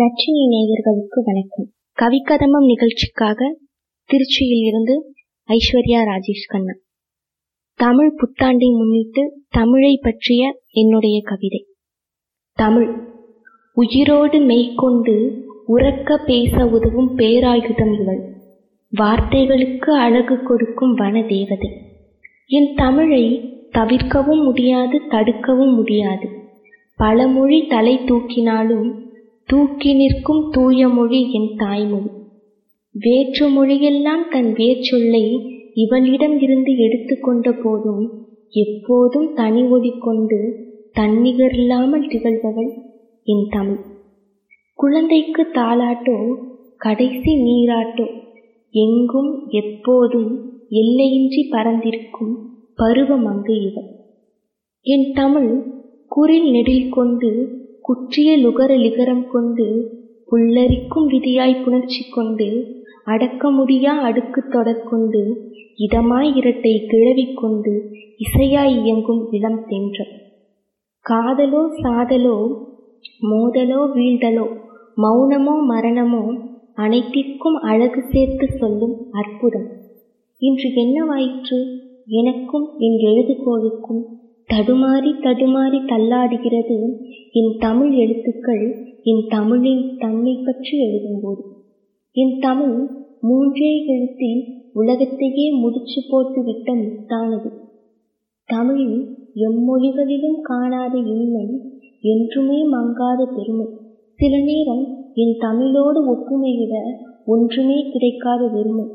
நச்சினை நேயர்களுக்கு வணக்கம். கவிக்கதம்பம் நிகழ்ச்சிக்காக திருச்சியில் இருந்து ஐஸ்வர்யா ராஜேஷ் கண்ணா. தமிழ் புத்தாண்டை முன்னிட்டு தமிழை பற்றிய என்னுடைய கவிதை. தமிழ். உயிரோடு மெய்கொண்டு உறக்க பேச உதவும் பேராயுதம் இவள். வார்த்தைகளுக்கு அழகு கொடுக்கும் வன தேவதை என் தமிழை தவிர்க்கவும் முடியாது தடுக்கவும் முடியாது. பல மொழி தலை தூக்கினாலும் தூக்கி நிற்கும் தூய மொழி என் தாய்மொழி. வேற்று மொழியெல்லாம் தன் வேர்ச்சொல்லை இவளிடம் இருந்து எடுத்துக்கொண்ட போதும் எப்போதும் தனி ஒளி கொண்டு தன்னிகரில்லாமல் திகழ்பவள் என் தமிழ். குழந்தைக்கு தாளாட்டோ கடைசி நீராட்டோ எங்கும் எப்போதும் எல்லையின்றி பறந்திருக்கும் பருவம் அங்கு இவள். என் தமிழ் குரில் நெடில் கொண்டு குற்றிய லுகர லிகரம் கொண்டு புல்லரிக்கும் விதியாய் புணர்ச்சி கொண்டு அடக்க முடியா அடுக்கு தொடர்கொண்டு இதமாய் இரட்டை கிழவிக்கொண்டு இசையாய் இயங்கும் இளம் தென்றம் காதலோ சாதலோ மோதலோ வீழ்தலோ மௌனமோ மரணமோ அனைத்திற்கும் அழகு சேர்த்து சொல்லும் அற்புதம். இன்று என்னவாயிற்று? எனக்கும் என் எழுதுகோளுக்கும் தடுமாறி தடுமாறி தள்ளாடுகிறது என் தமிழ் எழுத்துக்கள் என் தமிழின் தன்மை பற்றி எழுதும்போது. என் தமிழ் மூன்றே எழுத்தில் உலகத்தையே முடிச்சு போட்டு விட்ட முத்தானது. தமிழில் எம்மொழிகளிலும் காணாத இன்மை என்றுமே மங்காத பெருமை. சில நேரம் என் தமிழோடு ஒப்புமை விட ஒன்றுமே கிடைக்காத வெறுமை.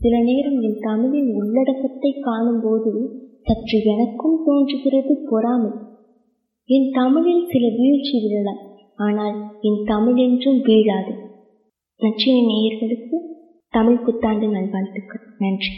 சில நேரம் என் தமிழின் உள்ளடக்கத்தை காணும்போது சற்று எனக்கும் தோன்றுகிறது பொறாமை. என் தமிழில் சில வீழ்ச்சி விழலாம் ஆனால் என் தமிழ் என்றும் வீழாது. நச்சினை நேயர்களுக்கு தமிழ் புத்தாண்டு நல்வாழ்த்துக்கள். நன்றி.